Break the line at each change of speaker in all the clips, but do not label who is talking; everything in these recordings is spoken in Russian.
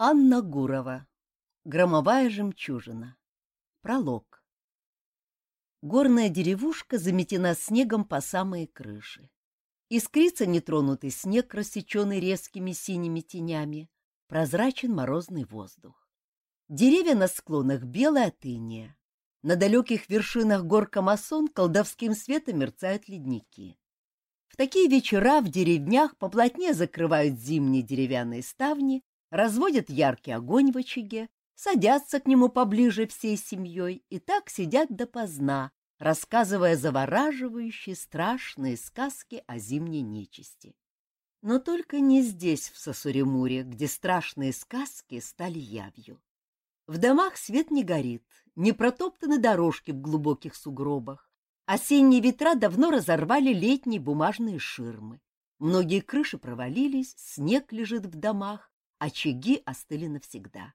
Анна Гурова. Громовая жемчужина. Пролог. Горная деревушка заметена снегом по самые крыши. Искрится нетронутый снег, рассеченный резкими синими тенями. Прозрачен морозный воздух. Деревья на склонах белое от иния. На далеких вершинах гор Камасон колдовским светом мерцают ледники. В такие вечера в деревнях поплотнее закрывают зимние деревянные ставни разводят яркий огонь в очаге, садятся к нему поближе всей семьей и так сидят допоздна, рассказывая завораживающие страшные сказки о зимней нечисти. Но только не здесь, в Сосуремуре, где страшные сказки стали явью. В домах свет не горит, не протоптаны дорожки в глубоких сугробах. Осенние ветра давно разорвали летние бумажные ширмы. Многие крыши провалились, снег лежит в домах, очаги остыли навсегда.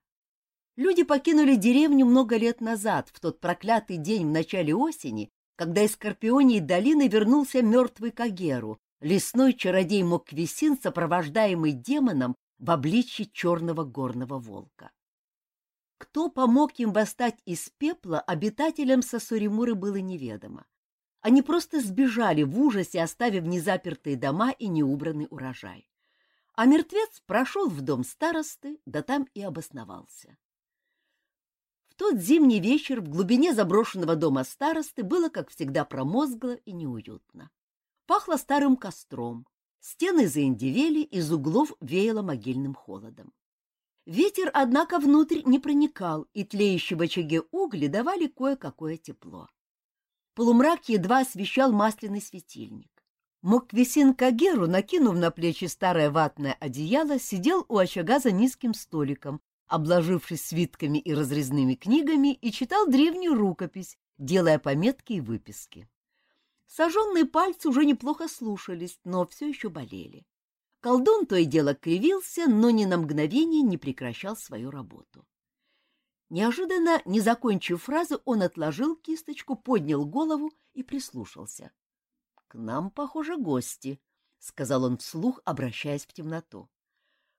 Люди покинули деревню много лет назад, в тот проклятый день в начале осени, когда из Скорпионии долины вернулся мертвый Кагеру, лесной чародей Моквисин, сопровождаемый демоном в обличье черного горного волка. Кто помог им восстать из пепла, обитателям Сосуримуры было неведомо. Они просто сбежали в ужасе, оставив незапертые дома и неубранный урожай а мертвец прошел в дом старосты, да там и обосновался. В тот зимний вечер в глубине заброшенного дома старосты было, как всегда, промозгло и неуютно. Пахло старым костром, стены заиндевели, из углов веяло могильным холодом. Ветер, однако, внутрь не проникал, и тлеющие в очаге угли давали кое-какое тепло. Полумрак едва освещал масляный светильник. Моквисин Кагеру, накинув на плечи старое ватное одеяло, сидел у очага за низким столиком, обложившись свитками и разрезными книгами, и читал древнюю рукопись, делая пометки и выписки. Сожженные пальцы уже неплохо слушались, но все еще болели. Колдун то и дело кривился, но ни на мгновение не прекращал свою работу. Неожиданно, не закончив фразы, он отложил кисточку, поднял голову и прислушался — нам, похоже, гости, — сказал он вслух, обращаясь в темноту.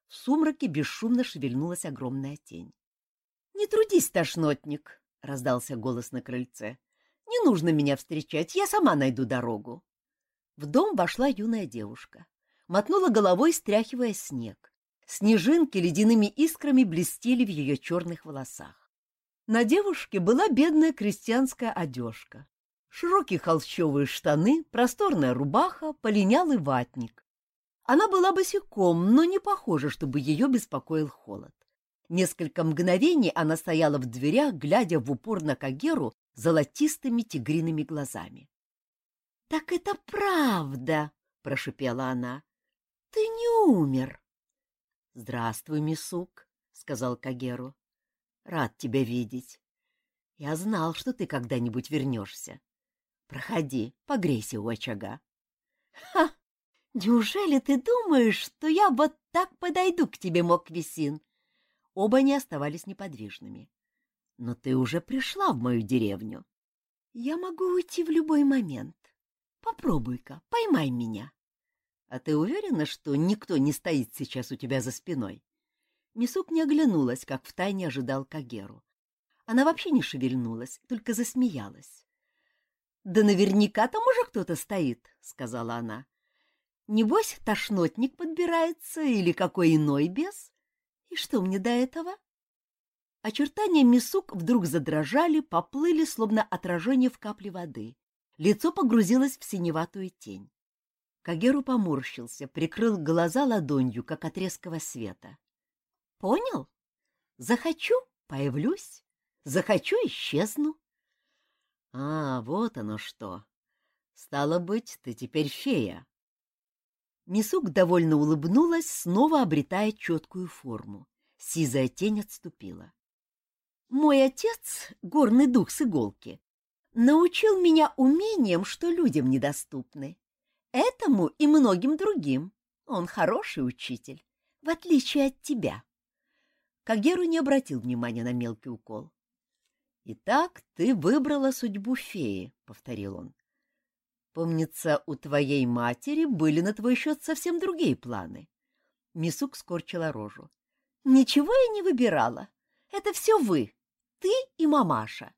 В сумраке бесшумно шевельнулась огромная тень. — Не трудись, тошнотник, — раздался голос на крыльце. — Не нужно меня встречать, я сама найду дорогу. В дом вошла юная девушка. Мотнула головой, стряхивая снег. Снежинки ледяными искрами блестели в ее черных волосах. На девушке была бедная крестьянская одежка широкие холщовые штаны, просторная рубаха, полинялый ватник. Она была босиком, но не похоже, чтобы ее беспокоил холод. Несколько мгновений она стояла в дверях, глядя в упор на Кагеру золотистыми тигриными глазами. — Так это правда, — прошипела она. — Ты не умер. — Здравствуй, Мисук, — сказал Кагеру. — Рад тебя видеть. Я знал, что ты когда-нибудь вернешься. Проходи, погрейся у очага. — Ха! Неужели ты думаешь, что я вот так подойду к тебе, Моквисин? Оба не оставались неподвижными. — Но ты уже пришла в мою деревню. — Я могу уйти в любой момент. Попробуй-ка, поймай меня. — А ты уверена, что никто не стоит сейчас у тебя за спиной? Мисук не оглянулась, как втайне ожидал Кагеру. Она вообще не шевельнулась, только засмеялась. Да наверняка там уже кто-то стоит, — сказала она. Небось, тошнотник подбирается или какой иной бес? И что мне до этого? Очертания Мисук вдруг задрожали, поплыли, словно отражение в капле воды. Лицо погрузилось в синеватую тень. Кагеру поморщился, прикрыл глаза ладонью, как от резкого света. — Понял? Захочу — появлюсь, захочу — исчезну. А, вот оно что. Стало быть, ты теперь фея. Мисук довольно улыбнулась, снова обретая четкую форму. Сизая тень отступила. Мой отец, горный дух с иголки, научил меня умениям, что людям недоступны. Этому и многим другим. Он хороший учитель, в отличие от тебя. Кагеру не обратил внимания на мелкий укол. «Итак, ты выбрала судьбу феи», — повторил он. «Помнится, у твоей матери были на твой счет совсем другие планы». Мисук скорчила рожу. Ничего я не выбирала. Это все вы, ты и мамаша.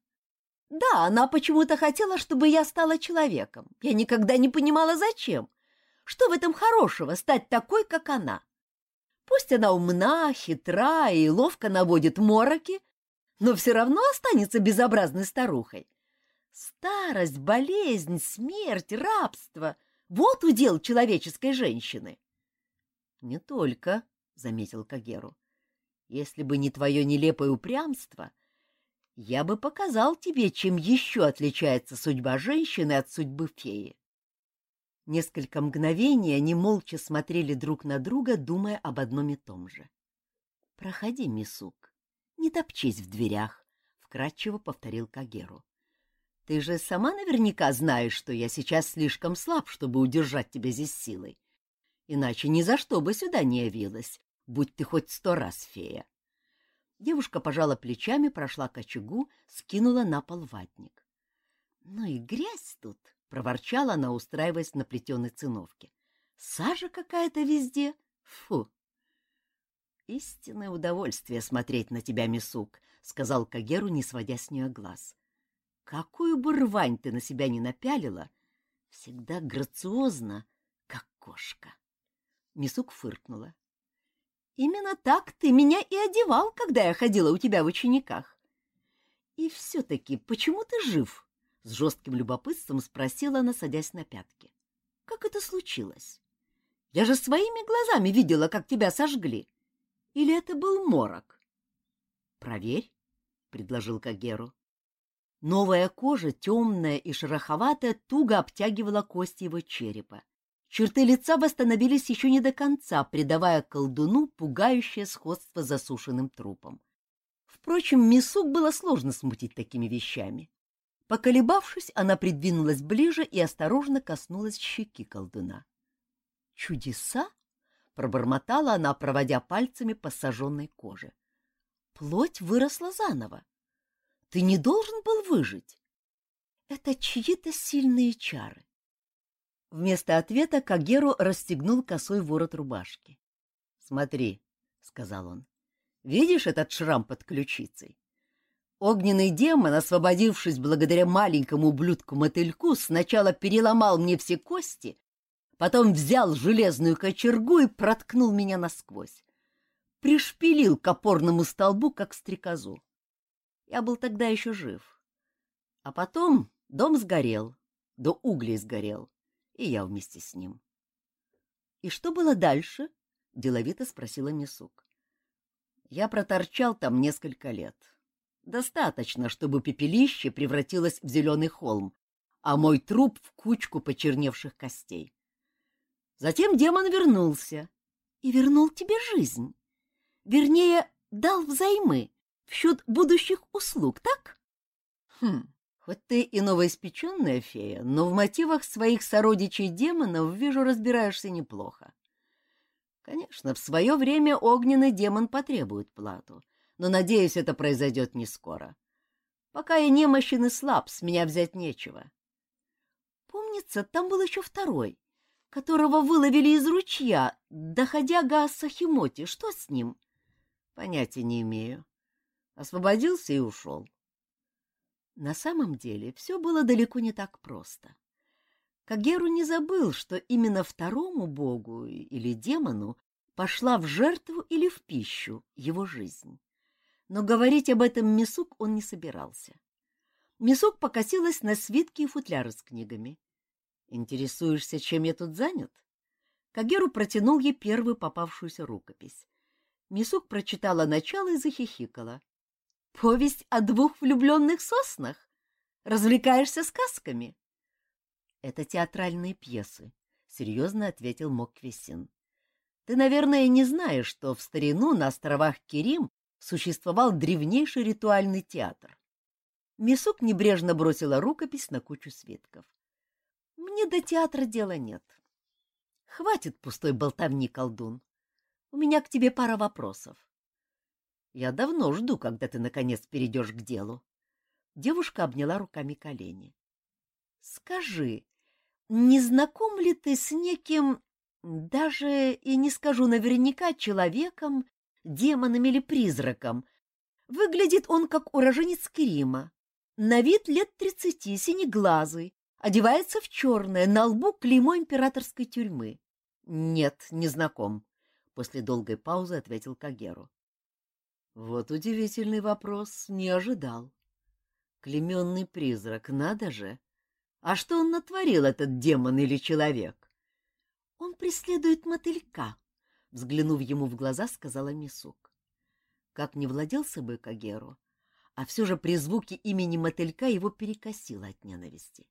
Да, она почему-то хотела, чтобы я стала человеком. Я никогда не понимала, зачем. Что в этом хорошего, стать такой, как она? Пусть она умна, хитра и ловко наводит мороки, но все равно останется безобразной старухой. Старость, болезнь, смерть, рабство — вот удел человеческой женщины. — Не только, — заметил Кагеру. — Если бы не твое нелепое упрямство, я бы показал тебе, чем еще отличается судьба женщины от судьбы феи. Несколько мгновений они молча смотрели друг на друга, думая об одном и том же. — Проходи, Мисук, не топчись в дверях, — вкратчиво повторил Кагеру. — Ты же сама наверняка знаешь, что я сейчас слишком слаб, чтобы удержать тебя здесь силой. Иначе ни за что бы сюда не явилась, будь ты хоть сто раз фея. Девушка пожала плечами, прошла к очагу, скинула на пол ватник. — Ну и грязь тут! — проворчала она, устраиваясь на плетеной циновке. — Сажа какая-то везде! Фу! — Истинное удовольствие смотреть на тебя, Мисук, — сказал Кагеру, не сводя с нее глаз. — Какую бы рвань ты на себя не напялила, всегда грациозно, как кошка. Мисук фыркнула. Именно так ты меня и одевал, когда я ходила у тебя в учениках. И все-таки почему ты жив? С жестким любопытством спросила она, садясь на пятки. Как это случилось? Я же своими глазами видела, как тебя сожгли. Или это был морок? Проверь, — предложил Кагеру. Новая кожа, темная и шероховатая, туго обтягивала кости его черепа. Черты лица восстановились еще не до конца, придавая колдуну пугающее сходство с засушенным трупом. Впрочем, Мисук было сложно смутить такими вещами. Поколебавшись, она придвинулась ближе и осторожно коснулась щеки колдуна. «Чудеса?» — пробормотала она, проводя пальцами по сожженной коже. «Плоть выросла заново. Ты не должен был выжить. Это чьи-то сильные чары. Вместо ответа Кагеру расстегнул косой ворот рубашки. — Смотри, — сказал он, — видишь этот шрам под ключицей? Огненный демон, освободившись благодаря маленькому ублюдку-мотыльку, сначала переломал мне все кости, потом взял железную кочергу и проткнул меня насквозь. Пришпилил к опорному столбу, как стрекозу. Я был тогда еще жив. А потом дом сгорел, до углей сгорел и я вместе с ним. — И что было дальше? — деловито спросила Мисук. — Я проторчал там несколько лет. Достаточно, чтобы пепелище превратилось в зеленый холм, а мой труп в кучку почерневших костей. Затем демон вернулся и вернул тебе жизнь. Вернее, дал взаймы в счет будущих услуг, так? Хм, Хоть ты и новоиспеченная фея, но в мотивах своих сородичей-демонов, вижу, разбираешься неплохо. Конечно, в свое время огненный демон потребует плату, но, надеюсь, это произойдет не скоро. Пока я немощен и слаб, с меня взять нечего. Помнится, там был еще второй, которого выловили из ручья, доходяга Сахимоти. Что с ним? Понятия не имею. Освободился и ушел. На самом деле все было далеко не так просто. Кагеру не забыл, что именно второму богу или демону пошла в жертву или в пищу его жизнь. Но говорить об этом Мисук он не собирался. Мисук покосилась на свитки и футляры с книгами. «Интересуешься, чем я тут занят?» Кагеру протянул ей первую попавшуюся рукопись. Мисук прочитала начало и захихикала. Повесть о двух влюбленных соснах? Развлекаешься сказками? — Это театральные пьесы, — серьезно ответил Моквисин. — Ты, наверное, не знаешь, что в старину на островах Керим существовал древнейший ритуальный театр. Мисук небрежно бросила рукопись на кучу свитков. — Мне до театра дела нет. — Хватит пустой болтовни, колдун. У меня к тебе пара вопросов. Я давно жду, когда ты, наконец, перейдешь к делу. Девушка обняла руками колени. — Скажи, не знаком ли ты с неким, даже и не скажу наверняка, человеком, демоном или призраком. Выглядит он как уроженец Крима. На вид лет тридцати, синеглазый, одевается в черное, на лбу клеймо императорской тюрьмы. — Нет, не знаком, — после долгой паузы ответил Кагеру. — Вот удивительный вопрос, не ожидал. Клеменный призрак, надо же! А что он натворил, этот демон или человек? — Он преследует мотылька, — взглянув ему в глаза, сказала Мисук. Как не владел собой Кагеру, а все же при звуке имени мотылька его перекосило от ненависти.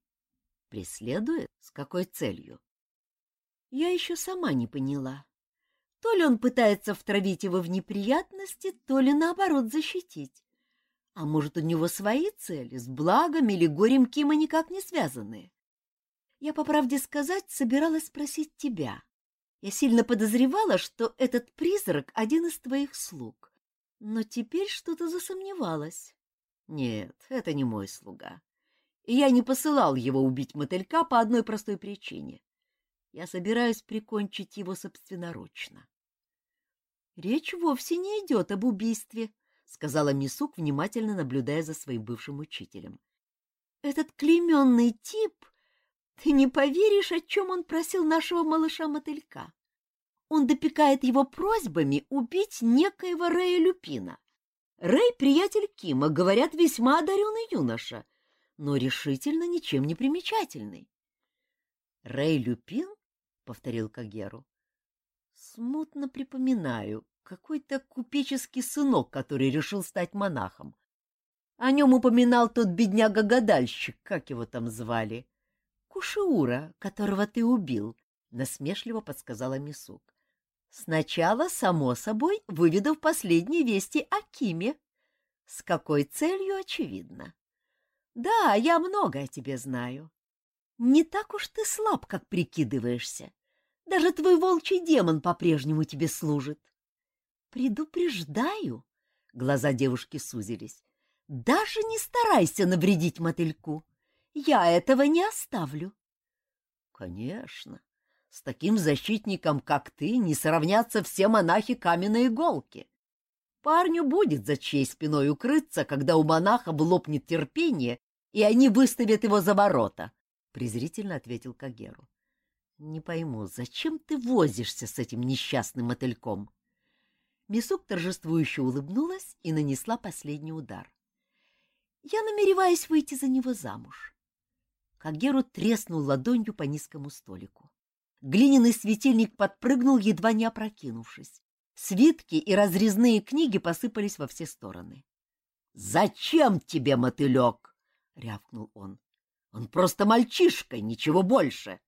Преследует? С какой целью? Я еще сама не поняла. То ли он пытается втравить его в неприятности, то ли, наоборот, защитить. А может, у него свои цели, с благом или горем Кима никак не связанные? Я, по правде сказать, собиралась спросить тебя. Я сильно подозревала, что этот призрак — один из твоих слуг. Но теперь что-то засомневалась. Нет, это не мой слуга. И я не посылал его убить мотылька по одной простой причине. Я собираюсь прикончить его собственноручно. — Речь вовсе не идет об убийстве, — сказала Мисук, внимательно наблюдая за своим бывшим учителем. — Этот клейменный тип... Ты не поверишь, о чем он просил нашего малыша-мотылька. Он допекает его просьбами убить некоего Рэя Люпина. Рэй — приятель Кима, говорят, весьма одаренный юноша, но решительно ничем не примечательный. — Рэй Люпин? — повторил Кагеру. — Смутно припоминаю, какой-то купеческий сынок, который решил стать монахом. О нем упоминал тот бедняга-гадальщик, как его там звали. Кушиура, которого ты убил, — насмешливо подсказала Мисук. Сначала, само собой, выведав последние вести о Киме. С какой целью, очевидно. Да, я много о тебе знаю. Не так уж ты слаб, как прикидываешься. Даже твой волчий демон по-прежнему тебе служит. Предупреждаю, глаза девушки сузились. Даже не старайся навредить мотыльку. Я этого не оставлю. Конечно, с таким защитником, как ты, не сравнятся все монахи каменной иголки. Парню будет за чьей спиной укрыться, когда у монаха лопнет терпение, и они выставят его за ворота, — презрительно ответил Кагеру. — Не пойму, зачем ты возишься с этим несчастным мотыльком? Мисук торжествующе улыбнулась и нанесла последний удар. — Я намереваюсь выйти за него замуж. Кагеру треснул ладонью по низкому столику. Глиняный светильник подпрыгнул, едва не опрокинувшись. Свитки и разрезные книги посыпались во все стороны. — Зачем тебе мотылек? — рявкнул он. — Он просто мальчишка, ничего больше.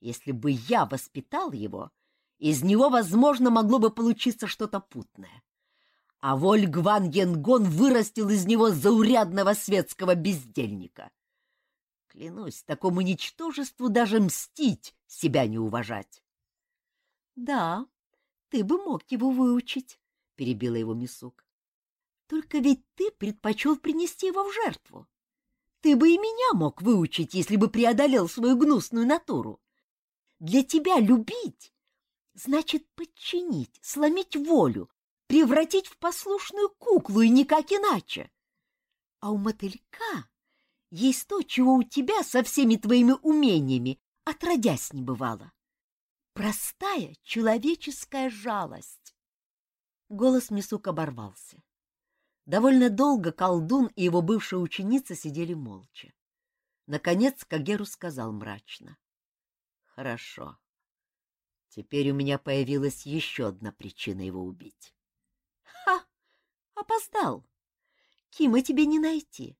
Если бы я воспитал его, из него, возможно, могло бы получиться что-то путное. А Вольгван Янгон вырастил из него заурядного светского бездельника. Клянусь, такому ничтожеству даже мстить, себя не уважать. — Да, ты бы мог его выучить, — перебила его Мисук. — Только ведь ты предпочел принести его в жертву. Ты бы и меня мог выучить, если бы преодолел свою гнусную натуру. Для тебя любить значит подчинить, сломить волю, превратить в послушную куклу и никак иначе. А у мотылька есть то, чего у тебя со всеми твоими умениями отродясь не бывало. Простая человеческая жалость. Голос Мисук оборвался. Довольно долго колдун и его бывшая ученица сидели молча. Наконец Кагеру сказал мрачно. — Хорошо. Теперь у меня появилась еще одна причина его убить. — Ха! Опоздал. Кима тебе не найти.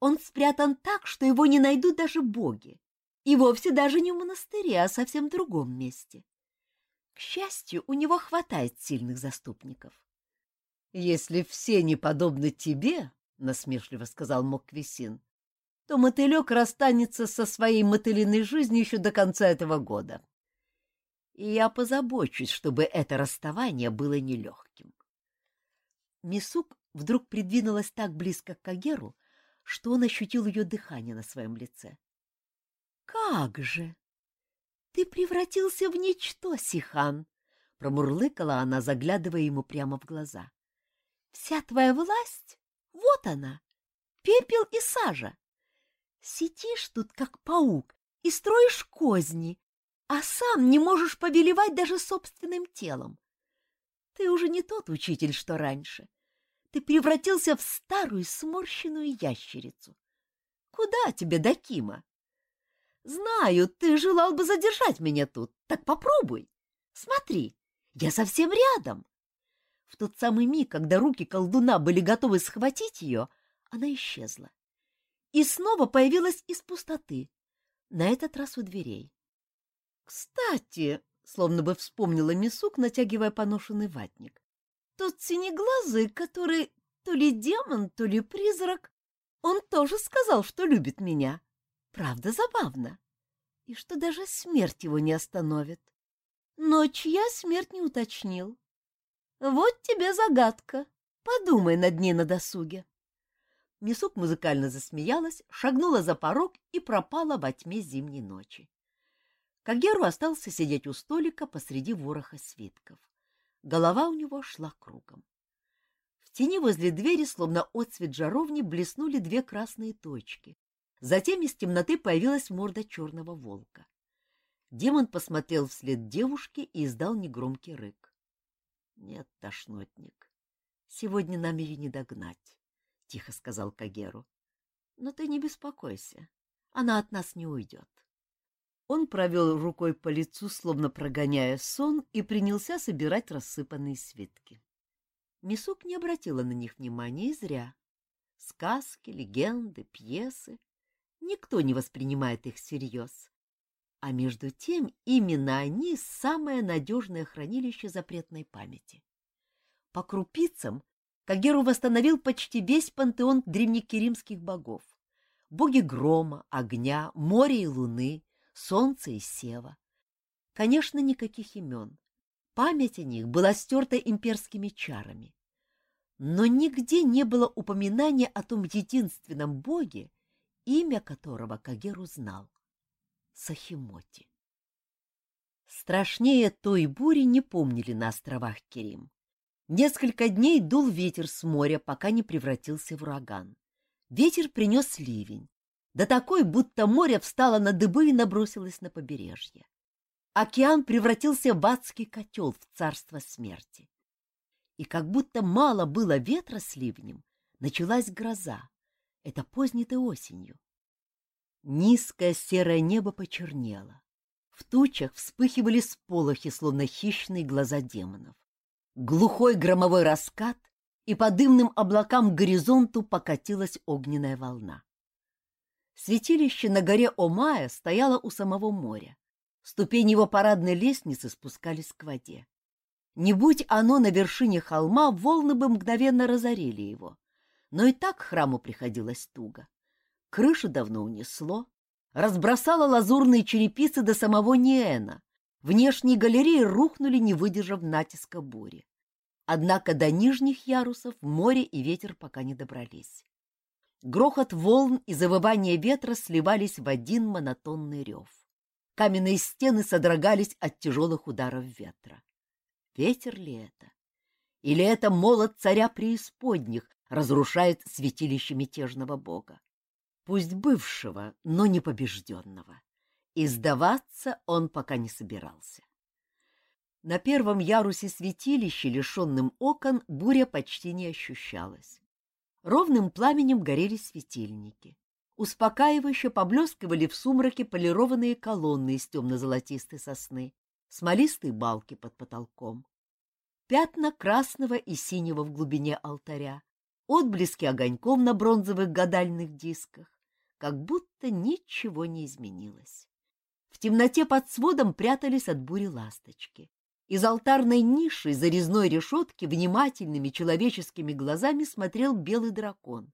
Он спрятан так, что его не найдут даже боги. И вовсе даже не в монастыре, а совсем в другом месте. К счастью, у него хватает сильных заступников. — Если все не подобны тебе, — насмешливо сказал Моквисин, — то мотылек расстанется со своей мотылиной жизнью еще до конца этого года. И я позабочусь, чтобы это расставание было нелегким. Мисук вдруг придвинулась так близко к Кагеру, что он ощутил ее дыхание на своем лице. — Как же! Ты превратился в ничто, Сихан! — промурлыкала она, заглядывая ему прямо в глаза. — Вся твоя власть — вот она, пепел и сажа. Сидишь тут, как паук, и строишь козни, а сам не можешь повелевать даже собственным телом. Ты уже не тот учитель, что раньше. Ты превратился в старую сморщенную ящерицу. Куда тебе до Кима? Знаю, ты желал бы задержать меня тут, так попробуй. Смотри, я совсем рядом. В тот самый миг, когда руки колдуна были готовы схватить ее, она исчезла. И снова появилась из пустоты, на этот раз у дверей. Кстати, словно бы вспомнила Мисук, натягивая поношенный ватник, тот синеглазый, который то ли демон, то ли призрак, он тоже сказал, что любит меня. Правда, забавно. И что даже смерть его не остановит. Но чья смерть не уточнил. Вот тебе загадка. Подумай над ней на досуге. Мисук музыкально засмеялась, шагнула за порог и пропала во тьме зимней ночи. Кагеру остался сидеть у столика посреди вороха свитков. Голова у него шла кругом. В тени возле двери, словно отцвет жаровни, блеснули две красные точки. Затем из темноты появилась морда черного волка. Демон посмотрел вслед девушке и издал негромкий рык. — Нет, тошнотник, сегодня нам ее не догнать. — тихо сказал Кагеру. — Но ты не беспокойся, она от нас не уйдет. Он провел рукой по лицу, словно прогоняя сон, и принялся собирать рассыпанные свитки. Мисук не обратила на них внимания и зря. Сказки, легенды, пьесы — никто не воспринимает их всерьез. А между тем именно они — самое надежное хранилище запретной памяти. По крупицам Кагеру восстановил почти весь пантеон древнекиримских богов. Боги грома, огня, моря и луны, солнца и сева. Конечно, никаких имен. Память о них была стерта имперскими чарами. Но нигде не было упоминания о том единственном боге, имя которого Кагеру знал — Сахимоти. Страшнее той бури не помнили на островах Керим. Несколько дней дул ветер с моря, пока не превратился в ураган. Ветер принес ливень, да такой, будто море встало на дыбы и набросилось на побережье. Океан превратился в адский котел в царство смерти. И как будто мало было ветра с ливнем, началась гроза. Это поздней-то осенью. Низкое серое небо почернело. В тучах вспыхивали сполохи, словно хищные глаза демонов глухой громовой раскат, и по дымным облакам к горизонту покатилась огненная волна. Святилище на горе Омая стояло у самого моря. Ступени его парадной лестницы спускались к воде. Не будь оно на вершине холма, волны бы мгновенно разорили его. Но и так храму приходилось туго. Крышу давно унесло, разбросало лазурные черепицы до самого Ниэна, Внешние галереи рухнули, не выдержав натиска бури. Однако до нижних ярусов море и ветер пока не добрались. Грохот волн и завывание ветра сливались в один монотонный рев. Каменные стены содрогались от тяжелых ударов ветра. Ветер ли это? Или это молот царя преисподних разрушает святилище мятежного бога? Пусть бывшего, но не побежденного и сдаваться он пока не собирался. На первом ярусе святилища, лишенным окон, буря почти не ощущалась. Ровным пламенем горели светильники. Успокаивающе поблескивали в сумраке полированные колонны из темно-золотистой сосны, смолистые балки под потолком. Пятна красного и синего в глубине алтаря, отблески огоньков на бронзовых гадальных дисках, как будто ничего не изменилось. В темноте под сводом прятались от бури ласточки. Из алтарной ниши за резной решетки внимательными человеческими глазами смотрел белый дракон.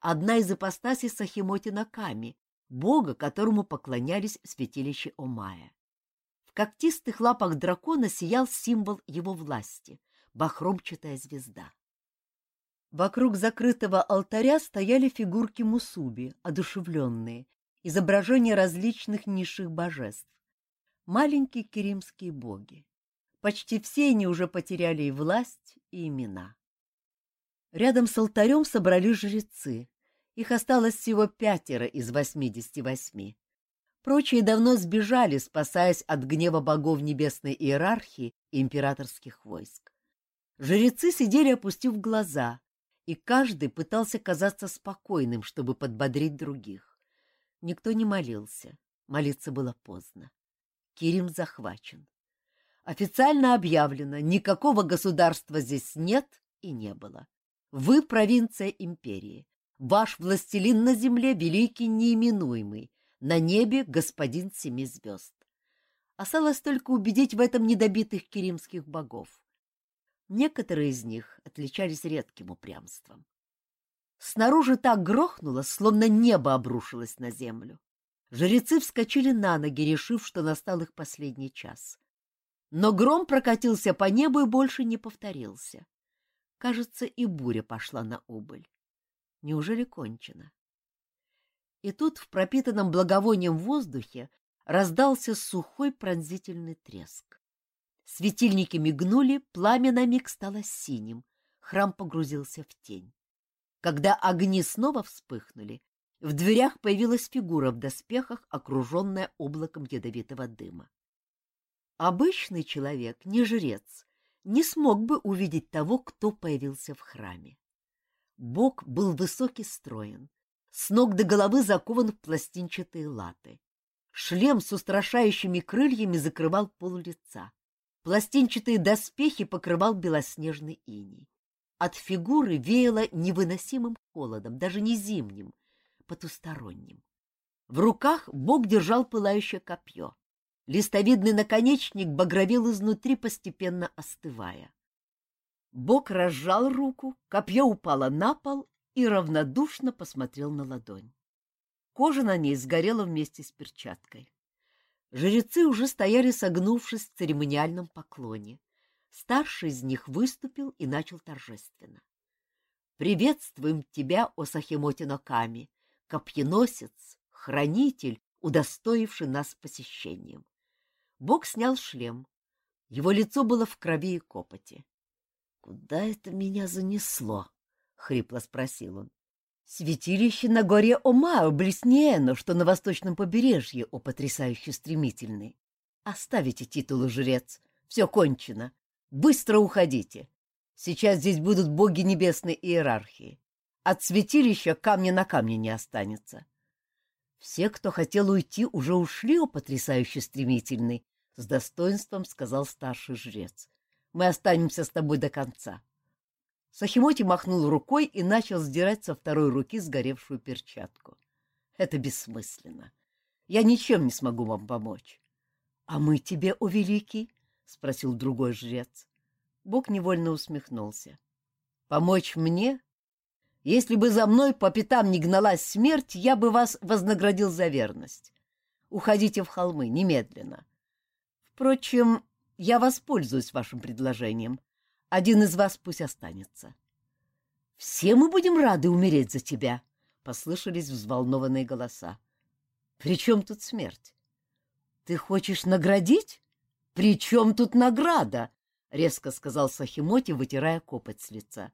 Одна из ипостасей Сахимотина Ками, бога, которому поклонялись в святилище Омая. В когтистых лапах дракона сиял символ его власти — бахромчатая звезда. Вокруг закрытого алтаря стояли фигурки мусуби, одушевленные, изображения различных низших божеств, маленькие керимские боги. Почти все они уже потеряли и власть, и имена. Рядом с алтарем собрались жрецы. Их осталось всего пятеро из восьмидесяти восьми. Прочие давно сбежали, спасаясь от гнева богов небесной иерархии и императорских войск. Жрецы сидели, опустив глаза, и каждый пытался казаться спокойным, чтобы подбодрить других. Никто не молился, молиться было поздно. Кирим захвачен. Официально объявлено, никакого государства здесь нет и не было. Вы провинция империи. Ваш властелин на земле великий неименуемый, на небе господин семи звезд. Осталось только убедить в этом недобитых киримских богов. Некоторые из них отличались редким упрямством. Снаружи так грохнуло, словно небо обрушилось на землю. Жрецы вскочили на ноги, решив, что настал их последний час. Но гром прокатился по небу и больше не повторился. Кажется, и буря пошла на убыль. Неужели кончено? И тут в пропитанном благовонием воздухе раздался сухой пронзительный треск. Светильники мигнули, пламя на миг стало синим, храм погрузился в тень. Когда огни снова вспыхнули, в дверях появилась фигура в доспехах, окруженная облаком ядовитого дыма. Обычный человек, не жрец, не смог бы увидеть того, кто появился в храме. Бог был высокий строен, с ног до головы закован в пластинчатые латы. Шлем с устрашающими крыльями закрывал пол лица. Пластинчатые доспехи покрывал белоснежный иней. От фигуры веяло невыносимым холодом, даже не зимним, потусторонним. В руках Бог держал пылающее копье. Листовидный наконечник багровел изнутри, постепенно остывая. Бог разжал руку, копье упало на пол и равнодушно посмотрел на ладонь. Кожа на ней сгорела вместе с перчаткой. Жрецы уже стояли, согнувшись в церемониальном поклоне. Старший из них выступил и начал торжественно. «Приветствуем тебя, о Сахимотино Ками, копьеносец, хранитель, удостоивший нас посещением. Бог снял шлем. Его лицо было в крови и копоти. — Куда это меня занесло? — хрипло спросил он. — Святилище на горе Омао блеснее, но что на восточном побережье, о потрясающе стремительный. Оставите титулы, жрец. Все кончено. Быстро уходите. Сейчас здесь будут боги небесной иерархии. От святилища камня на камне не останется. Все, кто хотел уйти, уже ушли, о потрясающе стремительный, — с достоинством сказал старший жрец. — Мы останемся с тобой до конца. Сахимоти махнул рукой и начал сдирать со второй руки сгоревшую перчатку. — Это бессмысленно. Я ничем не смогу вам помочь. — А мы тебе, о великий? — спросил другой жрец. Бог невольно усмехнулся. — Помочь мне? Если бы за мной по пятам не гналась смерть, я бы вас вознаградил за верность. Уходите в холмы немедленно. Впрочем, я воспользуюсь вашим предложением. Один из вас пусть останется. — Все мы будем рады умереть за тебя, — послышались взволнованные голоса. — При чем тут смерть? — Ты хочешь наградить? — При чем тут награда? — резко сказал Сахимоти, вытирая копоть с лица.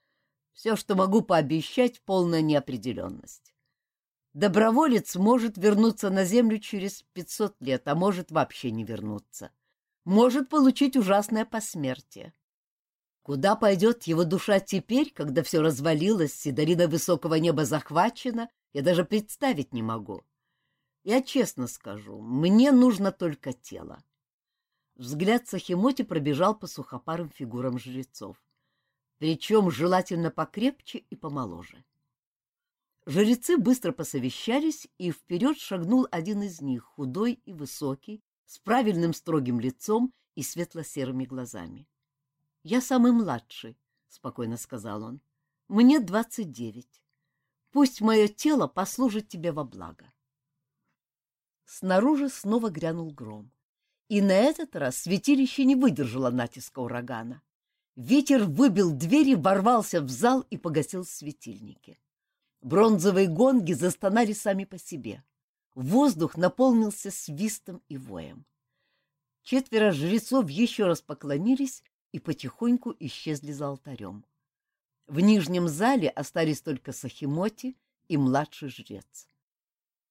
— Все, что могу пообещать, полная неопределенность. Доброволец может вернуться на землю через пятьсот лет, а может вообще не вернуться. Может получить ужасное посмертие. Куда пойдет его душа теперь, когда все развалилось и долина высокого неба захвачена, я даже представить не могу. Я честно скажу, мне нужно только тело. Взгляд Сахимоти пробежал по сухопарым фигурам жрецов. Причем желательно покрепче и помоложе. Жрецы быстро посовещались, и вперед шагнул один из них, худой и высокий, с правильным строгим лицом и светло-серыми глазами. — Я самый младший, — спокойно сказал он. — Мне двадцать девять. Пусть мое тело послужит тебе во благо. Снаружи снова грянул гром. И на этот раз святилище не выдержало натиска урагана. Ветер выбил двери, ворвался в зал и погасил светильники. Бронзовые гонги застонали сами по себе. Воздух наполнился свистом и воем. Четверо жрецов еще раз поклонились и потихоньку исчезли за алтарем. В нижнем зале остались только Сахимоти и младший жрец.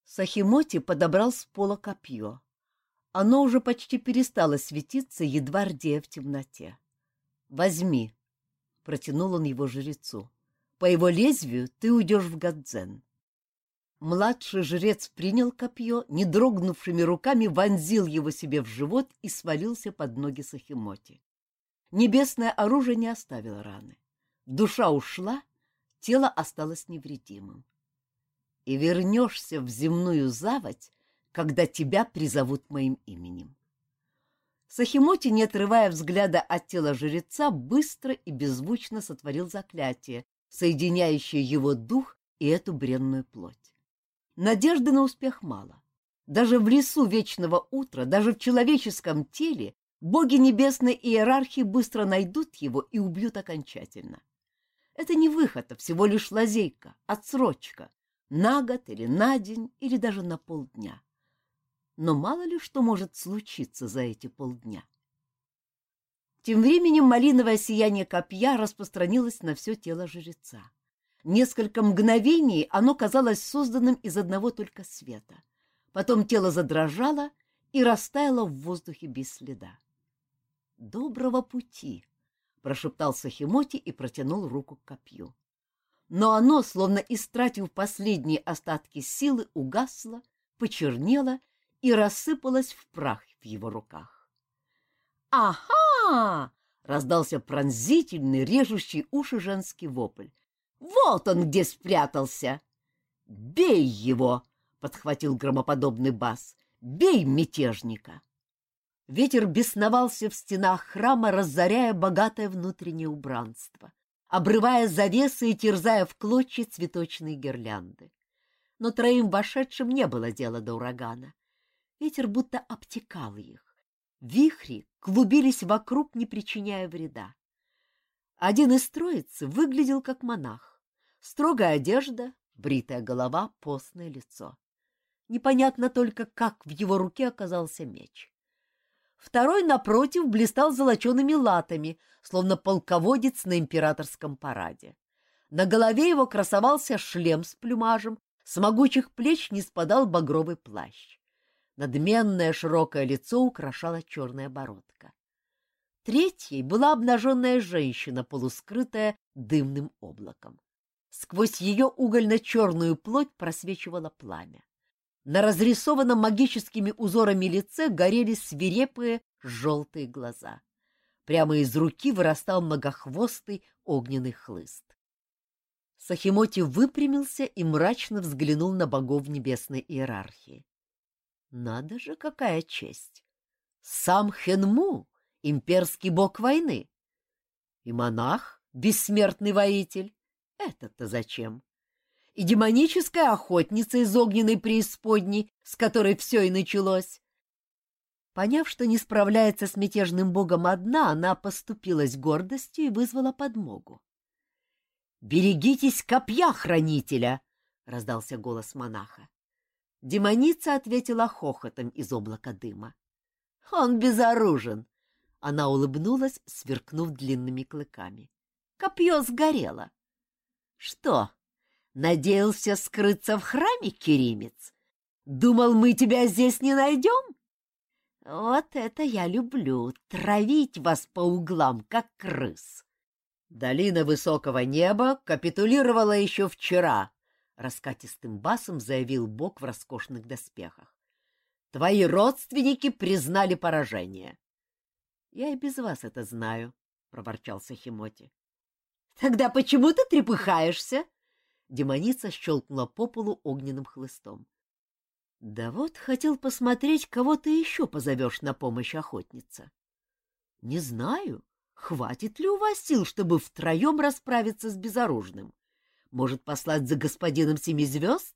Сахимоти подобрал с пола копье. Оно уже почти перестало светиться, едва рдея в темноте. «Возьми», — протянул он его жрецу. «По его лезвию ты уйдешь в Гадзен». Младший жрец принял копье, не дрогнувшими руками вонзил его себе в живот и свалился под ноги Сахимоти. Небесное оружие не оставило раны. Душа ушла, тело осталось невредимым. И вернешься в земную заводь, когда тебя призовут моим именем. Сахимоти, не отрывая взгляда от тела жреца, быстро и беззвучно сотворил заклятие, соединяющее его дух и эту бренную плоть. Надежды на успех мало. Даже в лесу вечного утра, даже в человеческом теле боги небесной иерархии быстро найдут его и убьют окончательно. Это не выход, а всего лишь лазейка, отсрочка, на год или на день, или даже на полдня. Но мало ли что может случиться за эти полдня. Тем временем малиновое сияние копья распространилось на все тело жреца. Несколько мгновений оно казалось созданным из одного только света. Потом тело задрожало и растаяло в воздухе без следа. «Доброго пути!» — прошептал Сахимоти и протянул руку к копью. Но оно, словно истратив последние остатки силы, угасло, почернело и рассыпалось в прах в его руках. «Ага!» — раздался пронзительный, режущий уши женский вопль. Вот он где спрятался. Бей его, подхватил громоподобный бас. Бей мятежника. Ветер бесновался в стенах храма, разоряя богатое внутреннее убранство, обрывая завесы и терзая в клочья цветочные гирлянды. Но троим вошедшим не было дела до урагана. Ветер будто обтекал их. Вихри клубились вокруг, не причиняя вреда. Один из троицы выглядел как монах. Строгая одежда, бритая голова, постное лицо. Непонятно только, как в его руке оказался меч. Второй, напротив, блистал золочеными латами, словно полководец на императорском параде. На голове его красовался шлем с плюмажем, с могучих плеч не спадал багровый плащ. Надменное широкое лицо украшала черная бородка. Третьей была обнаженная женщина, полускрытая дымным облаком. Сквозь ее угольно-черную плоть просвечивало пламя. На разрисованном магическими узорами лице горели свирепые желтые глаза. Прямо из руки вырастал многохвостый огненный хлыст. Сахимоти выпрямился и мрачно взглянул на богов небесной иерархии. Надо же, какая честь! Сам Хенму, имперский бог войны, и монах, бессмертный воитель, это-то зачем? И демоническая охотница из огненной преисподней, с которой все и началось. Поняв, что не справляется с мятежным богом одна, она поступилась гордостью и вызвала подмогу. «Берегитесь копья хранителя!» — раздался голос монаха. Демоница ответила хохотом из облака дыма. «Он безоружен!» Она улыбнулась, сверкнув длинными клыками. «Копье сгорело!» Что, надеялся скрыться в храме, Керимец? Думал, мы тебя здесь не найдем? Вот это я люблю, травить вас по углам, как крыс. Долина высокого неба капитулировала еще вчера, раскатистым басом заявил Бог в роскошных доспехах. Твои родственники признали поражение. Я и без вас это знаю, проворчал Сахимоти. Тогда почему ты трепыхаешься? Демоница щелкнула по полу огненным хлыстом. — Да вот хотел посмотреть, кого ты еще позовешь на помощь охотница. — Не знаю, хватит ли у вас сил, чтобы втроем расправиться с безоружным. Может, послать за господином семи звезд?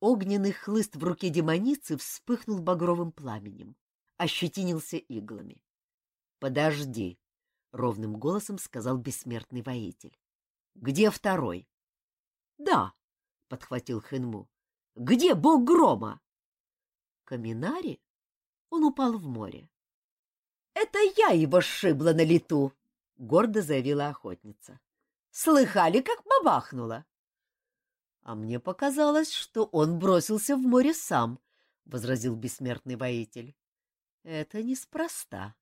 Огненный хлыст в руке демоницы вспыхнул багровым пламенем, ощетинился иглами. — Подожди, ровным голосом сказал бессмертный воитель. Где второй? Да, подхватил Хэнму. Где бог грома? Каминари? Он упал в море. Это я его сшибла на лету, — гордо заявила охотница. Слыхали, как бабахнуло? А мне показалось, что он бросился в море сам, — возразил бессмертный воитель. Это неспроста.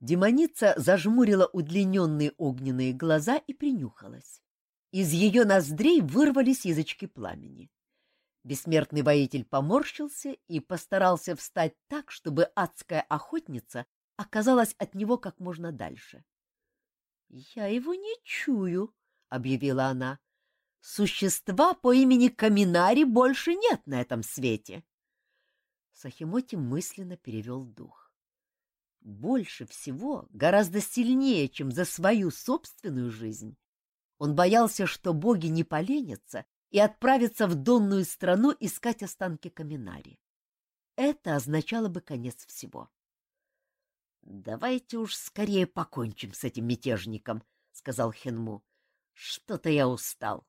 Демоница зажмурила удлиненные огненные глаза и принюхалась. Из ее ноздрей вырвались язычки пламени. Бессмертный воитель поморщился и постарался встать так, чтобы адская охотница оказалась от него как можно дальше. — Я его не чую, — объявила она. — Существа по имени Каминари больше нет на этом свете. Сахимоти мысленно перевел дух. Больше всего, гораздо сильнее, чем за свою собственную жизнь, он боялся, что боги не поленятся и отправятся в донную страну искать останки Каминари. Это означало бы конец всего. «Давайте уж скорее покончим с этим мятежником», — сказал Хенму. «Что-то я устал.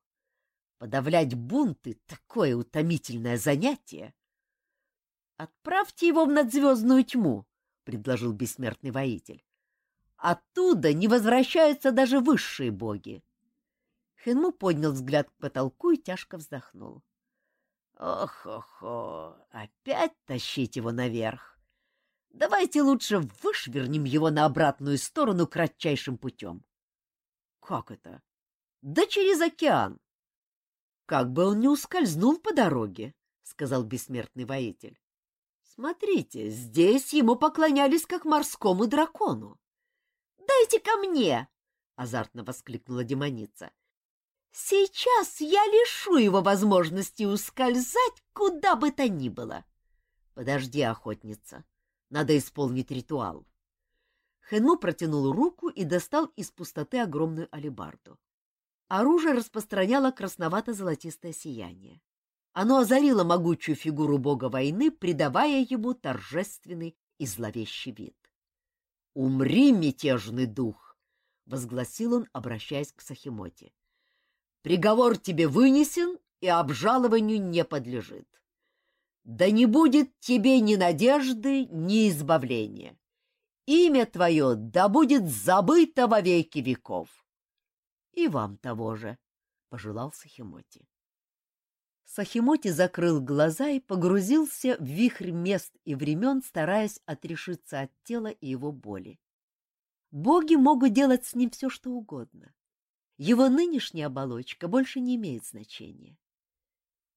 Подавлять бунты — такое утомительное занятие». «Отправьте его в надзвездную тьму», — предложил бессмертный воитель. «Оттуда не возвращаются даже высшие боги. Хенму поднял взгляд к потолку и тяжко вздохнул. «Ох-охо, опять тащить его наверх! Давайте лучше вышвернем его на обратную сторону кратчайшим путем». «Как это?» «Да через океан!» «Как бы он не ускользнул по дороге», — сказал бессмертный воитель. «Смотрите, здесь ему поклонялись как морскому дракону». «Дайте ко мне!» — азартно воскликнула демоница. Сейчас я лишу его возможности ускользать куда бы то ни было. Подожди, охотница, надо исполнить ритуал. Хэнму протянул руку и достал из пустоты огромную алебарду. Оружие распространяло красновато-золотистое сияние. Оно озарило могучую фигуру бога войны, придавая ему торжественный и зловещий вид. «Умри, мятежный дух!» — возгласил он, обращаясь к Сахимоте. Приговор тебе вынесен и обжалованию не подлежит. Да не будет тебе ни надежды, ни избавления. Имя твое да будет забыто во веки веков. И вам того же, — пожелал Сахимоти. Сахимоти закрыл глаза и погрузился в вихрь мест и времен, стараясь отрешиться от тела и его боли. Боги могут делать с ним все, что угодно. Его нынешняя оболочка больше не имеет значения.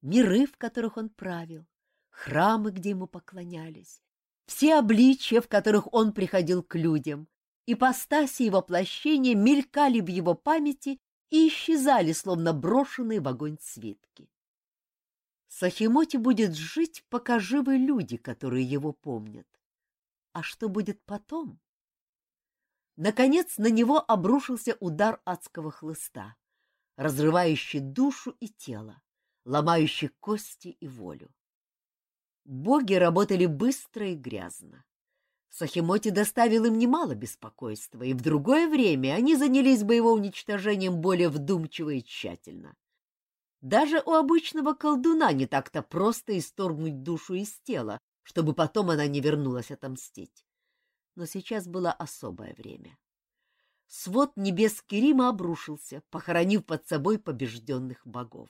Миры, в которых он правил, храмы, где ему поклонялись, все обличия, в которых он приходил к людям, и воплощения мелькали в его памяти и исчезали, словно брошенные в огонь свитки. Сахимоти будет жить, пока живы люди, которые его помнят. А что будет потом? Наконец на него обрушился удар адского хлыста, разрывающий душу и тело, ломающий кости и волю. Боги работали быстро и грязно. Сахимоти доставил им немало беспокойства, и в другое время они занялись бы его уничтожением более вдумчиво и тщательно. Даже у обычного колдуна не так-то просто исторгнуть душу из тела, чтобы потом она не вернулась отомстить но сейчас было особое время. Свод небес Керима обрушился, похоронив под собой побежденных богов.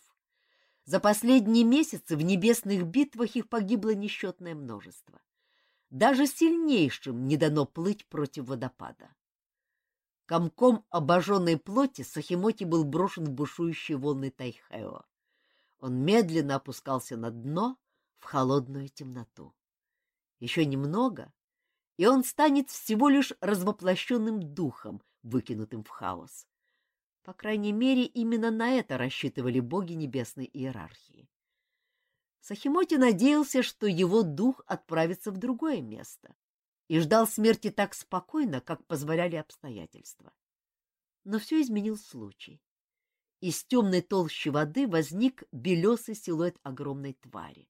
За последние месяцы в небесных битвах их погибло несчетное множество. Даже сильнейшим не дано плыть против водопада. Комком обожженной плоти Сахимоти был брошен в бушующие волны Тайхэо. Он медленно опускался на дно в холодную темноту. Еще немного, и он станет всего лишь развоплощенным духом, выкинутым в хаос. По крайней мере, именно на это рассчитывали боги небесной иерархии. Сахимоти надеялся, что его дух отправится в другое место и ждал смерти так спокойно, как позволяли обстоятельства. Но все изменил случай. Из темной толщи воды возник белесый силуэт огромной твари.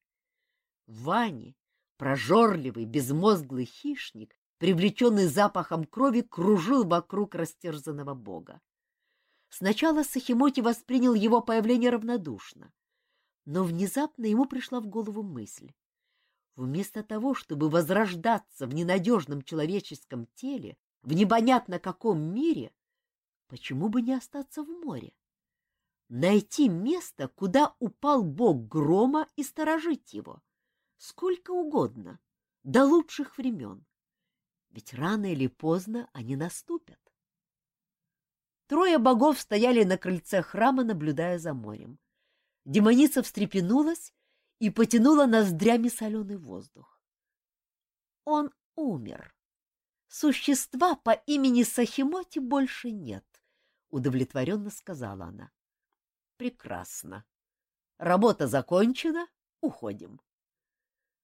Вани, Прожорливый, безмозглый хищник, привлеченный запахом крови, кружил вокруг растерзанного бога. Сначала Сахимоти воспринял его появление равнодушно, но внезапно ему пришла в голову мысль.
Вместо того, чтобы возрождаться в ненадежном человеческом теле, в непонятно каком мире, почему бы не остаться в море? Найти место, куда упал бог грома и сторожить его. Сколько угодно, до лучших времен. Ведь рано или поздно они наступят. Трое богов стояли на крыльце храма, наблюдая за морем. Демоница встрепенулась и потянула ноздрями соленый воздух. Он умер. Существа по имени Сахимоти больше нет, — удовлетворенно сказала она. — Прекрасно. Работа закончена, уходим.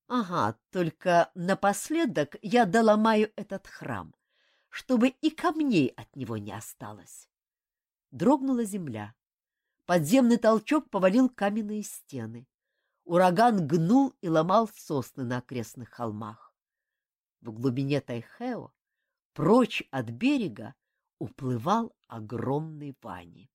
Ага, только напоследок я доломаю этот храм, чтобы и камней от него не осталось. Дрогнула земля. Подземный толчок повалил каменные стены. Ураган гнул и ломал сосны на окрестных холмах. В глубине Тайхео, прочь от берега, уплывал огромный Вани.